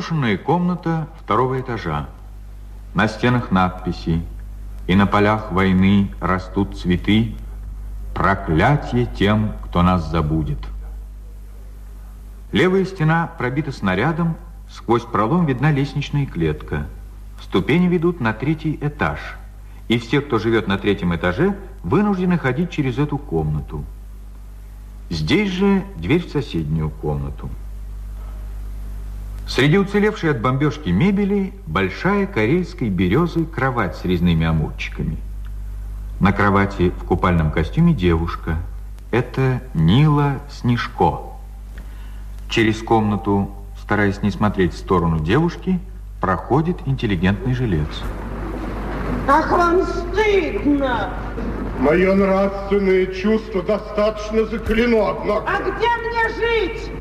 Полуразрушенная комната второго этажа. На стенах надписи «И на полях войны растут цветы, проклятие тем, кто нас забудет». Левая стена пробита снарядом, сквозь пролом видна лестничная клетка. Ступени ведут на третий этаж, и все, кто живет на третьем этаже, вынуждены ходить через эту комнату. Здесь же дверь в соседнюю комнату. Среди уцелевшей от бомбежки мебели большая карельской березы кровать с резными амурчиками. На кровати в купальном костюме девушка. Это Нила Снежко. Через комнату, стараясь не смотреть в сторону девушки, проходит интеллигентный жилец. Ах, вам стыдно! Мое нравственное чувство достаточно заклено, однако. А где мне жить?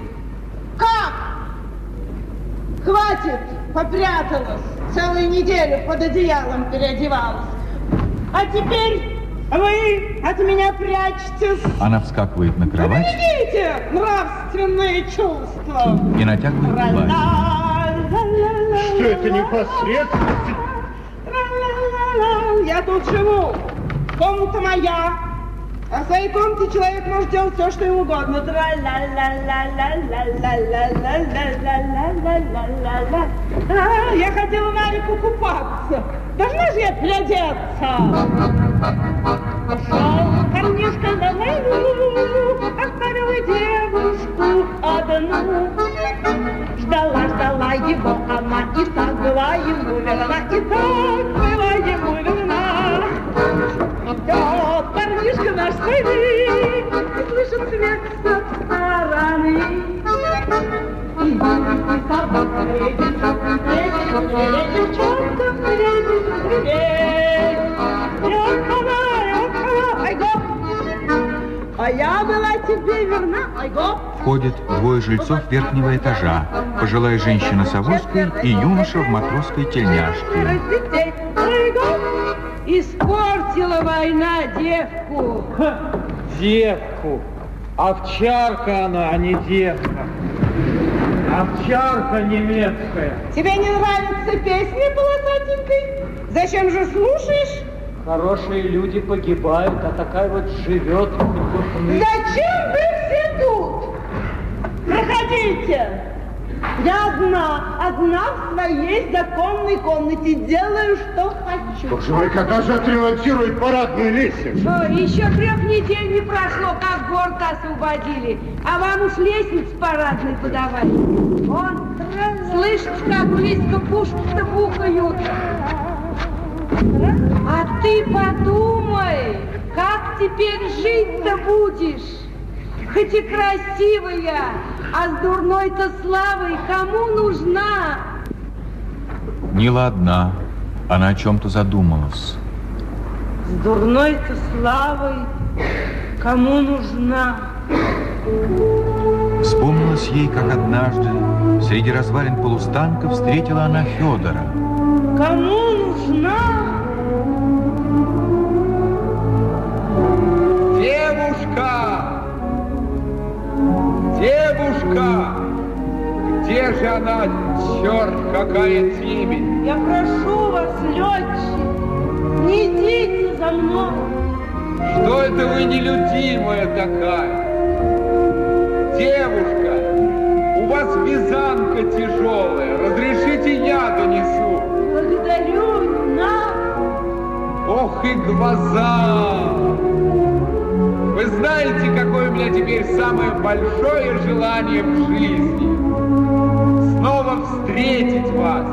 Хватит, попряталась. Целую неделю под одеялом переодевалась. А теперь вы от меня прячетесь. Она вскакивает на кровать. Берегите нравственные чувства. И натягивает платье. Что это непосредственно? Я тут живу. Комната моя. А в своей комнате человек может делать все, что ему угодно. А, Я хотела на реку купаться. Должна же я глядеться. Пошел парнишка на войну, оставила девушку одну. Ждала, ждала его она, и так была ему верна, и так была ему верна. Парнишка наш с войны, и слышит смех со стороны. И видит собака бредит, бредит, девчонка ёхана, айго! А я была тебе верна, айго! Входят двое жильцов верхнего этажа. Пожилая женщина с авоськой и юноша в матросской тельняшке. Война девку. Девку. Овчарка она, а не девка. Овчарка немецкая. Тебе не нравится песня полосатенькой? Зачем же слушаешь? Хорошие люди погибают, а такая вот живет. Зачем вы все тут? Проходите. Я одна, одна в своей законной комнате, делаю, что хочу. Боже мой, когда же отремонтируют парадную лестницу? О, еще трех недель не прошло, как город освободили, а вам уж лестницу парадной подавали. Вон, слышите, как близко пушки-то бухают. А ты подумай, как теперь жить-то будешь? Хоть и красивая, а с дурной-то славой кому нужна? Нила одна. Она о чем-то задумалась. С дурной-то славой кому нужна? Вспомнилось ей, как однажды среди развалин полустанка встретила она Федора. Кому нужна? Девушка! Где же она, черт, какая темень? Я прошу вас, летчик, не идите за мной. Что это вы нелюдимая такая? Девушка, у вас вязанка тяжелая, разрешите я донесу? Благодарю, надо. Ох и глаза! Вы знаете, какое у меня теперь самое большое желание в жизни? Снова встретить вас.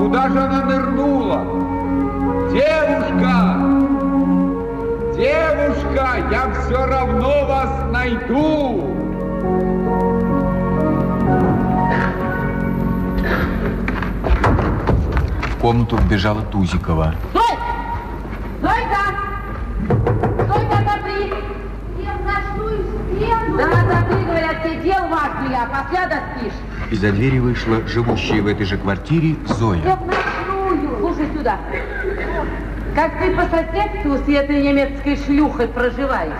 Куда же она нырнула? Девушка! Девушка, я все равно вас найду! В комнату вбежала Тузикова. Стой! Да, отопри, говорят, все дел важные, а после отоспишь. Из-за двери вышла живущая в этой же квартире Зоя. Я в ночную! Слушай сюда. как ты по соседству с этой немецкой шлюхой проживаешь.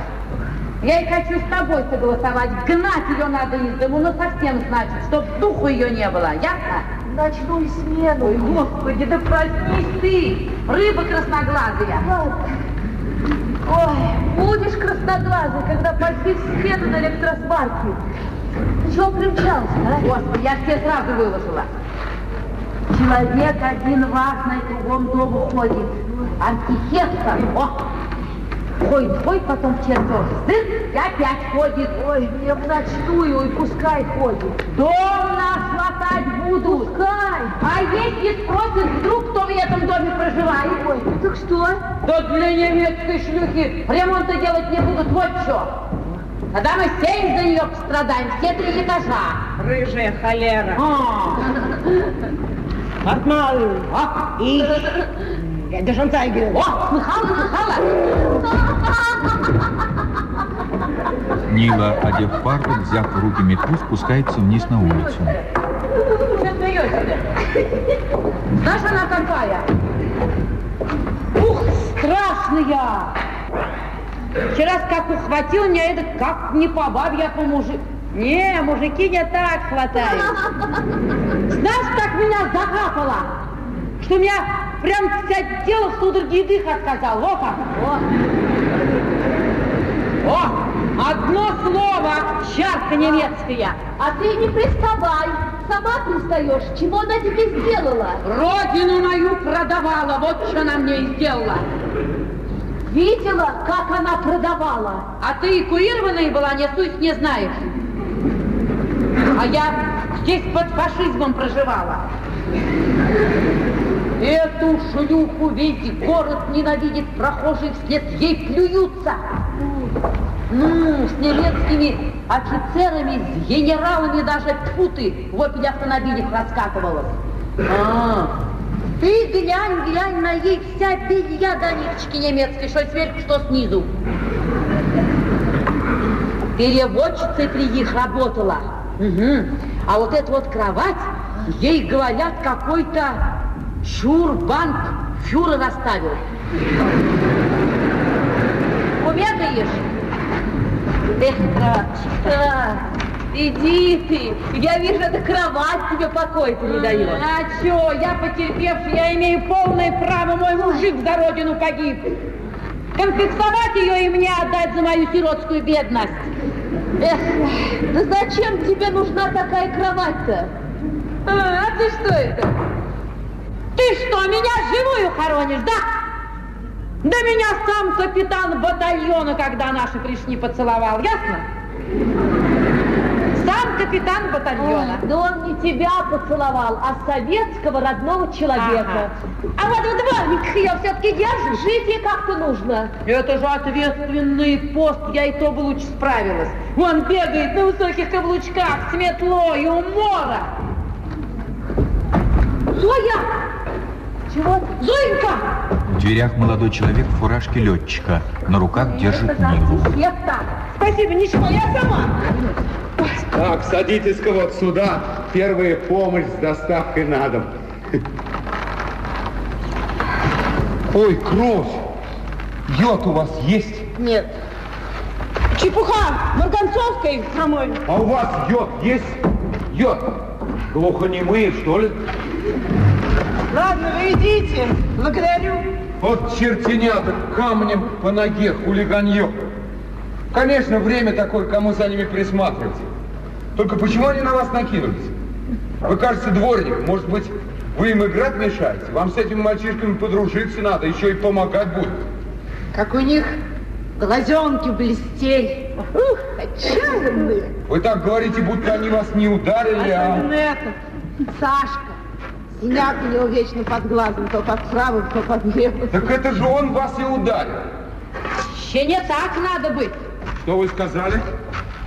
Я и хочу с тобой согласовать. Гнать ее надо из дому, но совсем значит, чтоб духу ее не было. Ясно? Ночную смену. Ой, господи, да проснись ты, рыба красноглазая. Ладно. Ой, будешь красноглазый, когда в смену на электросварке. Чего примчался, а? Господи, я все сразу выложила. Человек один важный кругом дому ходит. Архитектор. О! Ходит, ходит, потом в чертеж. Зын, и опять ходит. Ой, мне в ночную, и пускай ходит. Дом наш латать будут. Пускай. А если спросят вдруг, кто в этом доме проживает? Ой, так что? Да для немецкой шлюхи ремонта делать не будут, вот что. Тогда мы семь за нее пострадаем, все три этажа. Рыжая холера. А, Отмал. а, И... Я даже Антайгер. О, слыхала, слыхала? Нила, одев фартук, взяв в руки метлу, спускается вниз на улицу. Знаешь, она какая? Ух, страшная! Вчера как ухватил меня это, как не по бабе, а по мужик. Не, мужики не так хватают. Знаешь, как меня закапало? Что меня прям вся тело в судороге дых отказал. Во как! О! Одно слово, чарка немецкая. А ты не приставай. Сама пристаешь. Чего она тебе сделала? Родину мою продавала, вот что она мне и сделала. Видела, как она продавала? А ты эвакуированная была, не сусь, не знаешь. А я здесь под фашизмом проживала. Эту шлюху весь город ненавидит, прохожие вслед ей плюются. Ну, с немецкими офицерами, с генералами даже тьфу ты в опеле автомобилях раскатывалась. А, ты глянь, глянь, на ей вся белья до ниточки немецкой, что сверху, что снизу. Переводчицей при них работала. Мгм. А вот эта вот кровать, ей говорят, какой-то шурбанк фюрер оставил. Умегаешь? Эх, кроваточка. Иди ты. Я вижу, эта кровать тебе покоя-то не дает. А чё, я потерпевший, я имею полное право, мой мужик за родину погиб. Конфисковать ее и мне отдать за мою сиротскую бедность. Эх, да зачем тебе нужна такая кровать-то? А, а ты что это? Ты что, меня живую хоронишь, да? Да меня сам капитан батальона, когда наши пришли, поцеловал, ясно? Сам капитан батальона. Да он не тебя поцеловал, а советского родного человека. А вот в дворниках ее все-таки держишь? Жить ей как-то нужно. Это же ответственный пост, я и то бы лучше справилась. Он бегает на высоких каблучках с метлой, умора. Зоя! Чего? Зоенька! В дверях молодой человек в фуражке летчика. На руках держит Нилу. Света! Спасибо, ничего, я сама. Так, садитесь-ка вот сюда. Первая помощь с доставкой на дом. Ой, кровь! Йод у вас есть? Нет. Чепуха, Марганцовской, по-моему. А у вас йод есть? Йод? Глухонемые, что ли? Ладно, вы идите. Благодарю. Вот чертенята камнем по ноге, хулиганье. Конечно, время такое, кому за ними присматривать. Только почему они на вас накинулись? Вы, кажется, дворник. Может быть, вы им играть мешаете? Вам с этими мальчишками подружиться надо, еще и помогать будут. Как у них глазенки блестели. Ух, отчаянные. Вы так говорите, будто они вас не ударили, а... Особенно этот, Сашка. Синяк у него вечно под глазом, то под правым, то под левым. Так это же он вас и ударил. Еще не так надо быть. Что вы сказали?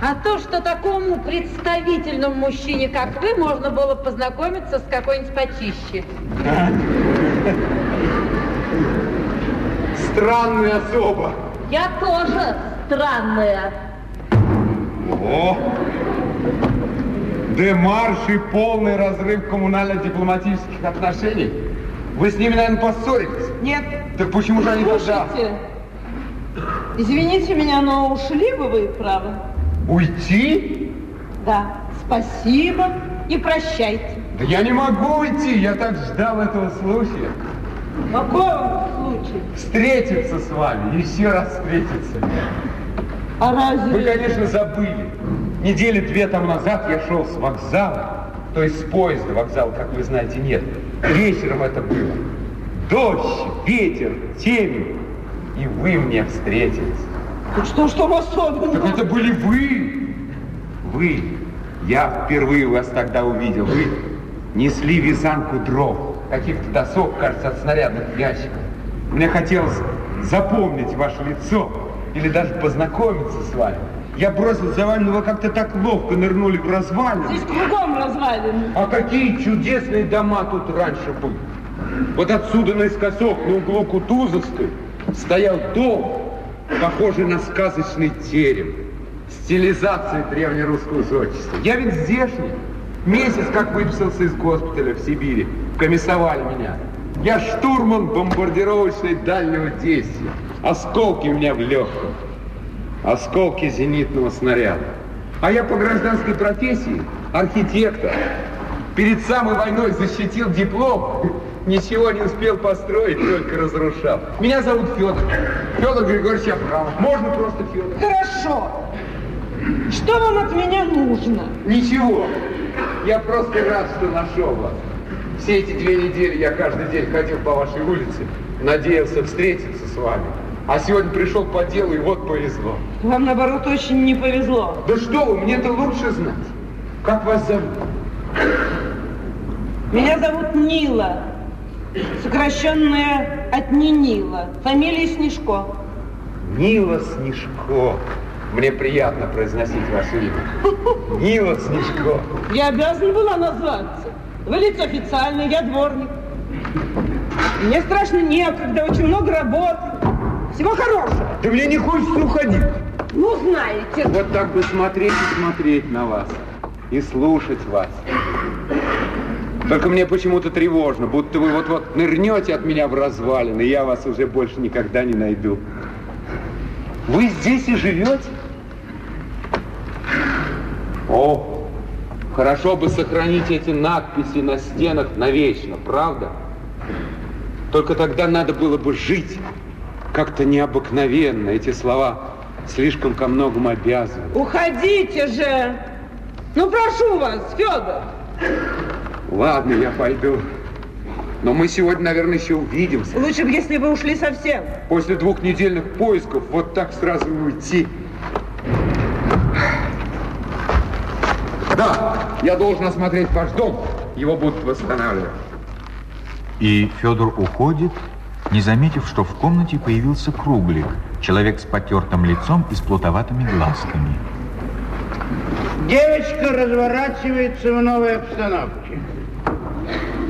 А то, что такому представительному мужчине, как вы, можно было познакомиться с какой-нибудь почище. Странная особа. Я тоже странная. О! Демарш и полный разрыв коммунально-дипломатических отношений. Вы с ними, наверное, поссорились. Нет. Так почему же они тогда? Извините меня, но ушли бы вы, право. Уйти? Да, спасибо и прощайте. Да я не могу уйти, я так ждал этого случая. Какого случая? Встретиться с вами, еще раз встретиться. А разве... Вы, конечно, забыли. Недели две тому назад я шел с вокзала, то есть с поезда, вокзала, как вы знаете, нет. Вечером это было. Дождь, ветер, темень. И вы мне встретились. Так что, что в особенном? Так это были вы. Вы. Я впервые вас тогда увидел. Вы несли вязанку дров, каких-то досок, кажется, от снарядных ящиков. Мне хотелось запомнить ваше лицо или даже познакомиться с вами. Я бросил за вами, но вы как-то так ловко нырнули в развалины. Здесь кругом развалины. А какие чудесные дома тут раньше были. Вот отсюда наискосок, на углу Кутузовской, стоял дом, похожий на сказочный терем, стилизацией древнерусского зодчества. Я ведь здешний. Месяц как выписался из госпиталя в Сибири. Комиссовали меня. Я штурман бомбардировочной дальнего действия. Осколки у меня в легком. Осколки зенитного снаряда. А я по гражданской профессии архитектор. Перед самой войной защитил диплом. Ничего не успел построить, только разрушал. Меня зовут Федор. Федор Григорьевич Абрамов. Можно просто Федор. Хорошо. Что вам от меня нужно? Ничего. Я просто рад, что нашел вас. Все эти две недели я каждый день ходил по вашей улице, надеялся встретиться с вами. А сегодня пришел по делу, и вот повезло. Вам, наоборот, очень не повезло. Да что вы, мне-то лучше знать. Как вас зовут? Меня зовут Нила, сокращенная от Нинила. Фамилия Снежко. Нила Снежко. Мне приятно произносить ваше имя. Нила Снежко. Я обязана была назваться. Вы лицо официальное, я дворник. Мне страшно некогда, очень много работы. Всего хорошего. Да мне не хочется уходить. Ну, знаете. Вот так бы смотреть и смотреть на вас. И слушать вас. Только мне почему-то тревожно, будто вы вот-вот нырнете от меня в развалины, и я вас уже больше никогда не найду. Вы здесь и живете? О, хорошо бы сохранить эти надписи на стенах навечно, правда? Только тогда надо было бы жить как-то необыкновенно. Эти слова слишком ко многому обязаны. Уходите же. Ну, прошу вас, Федор. Ладно, я пойду. Но мы сегодня, наверное, еще увидимся. Лучше бы, если вы ушли совсем. После двухнедельных поисков вот так сразу уйти. Да, я должен осмотреть ваш дом. Его будут восстанавливать. И Федор уходит, не заметив, что в комнате появился Круглик, человек с потертым лицом и с плутоватыми глазками. Девочка разворачивается в новой обстановке.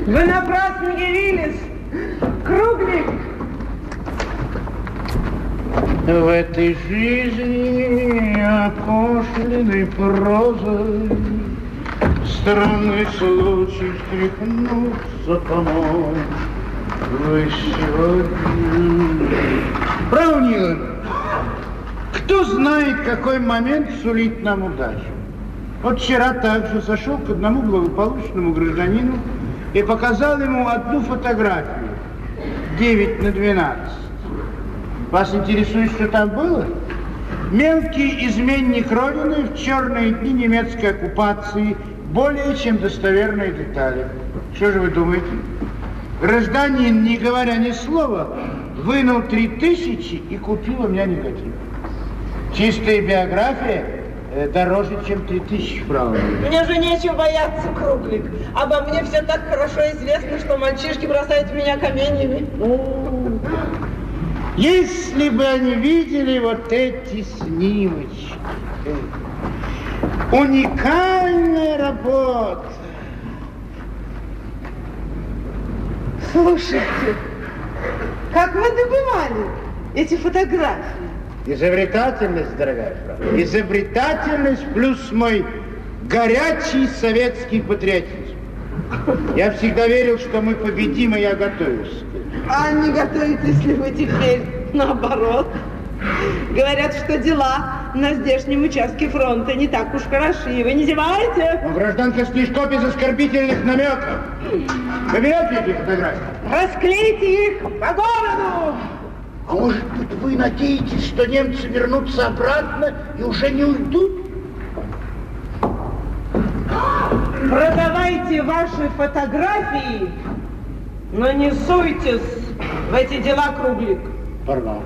Вы напрасно явились. Круглик. В этой жизни опошленной прозой Странный случай встряхнуться помог Вы Нила, кто знает, какой момент сулит нам удачу? Вот вчера также зашел к одному благополучному гражданину и показал ему одну фотографию. 9 на 12. Вас интересует, что там было? Мелкий изменник Родины в черные дни немецкой оккупации. Более чем достоверные детали. Что же вы думаете? Гражданин, не говоря ни слова, вынул три тысячи и купил у меня негатив. Чистая биография э, дороже, чем три тысячи франков. Мне же нечего бояться, Круглик. Обо мне все так хорошо известно, что мальчишки бросают в меня каменьями. Если бы они видели вот эти снимочки. Уникальная работа. Слушайте, как вы добывали эти фотографии? Изобретательность, дорогая фрау. Изобретательность плюс мой горячий советский патриотизм. Я всегда верил, что мы победим, и я готовился. А не готовитесь ли вы теперь наоборот? Говорят, что дела на здешнем участке фронта не так уж хороши. Вы не зеваете? Но гражданка Стишко без оскорбительных намеков. Вы берете эти фотографии? Расклейте их по городу! А может быть, вы надеетесь, что немцы вернутся обратно и уже не уйдут? Продавайте ваши фотографии, но не суйтесь в эти дела, Круглик. Пардон.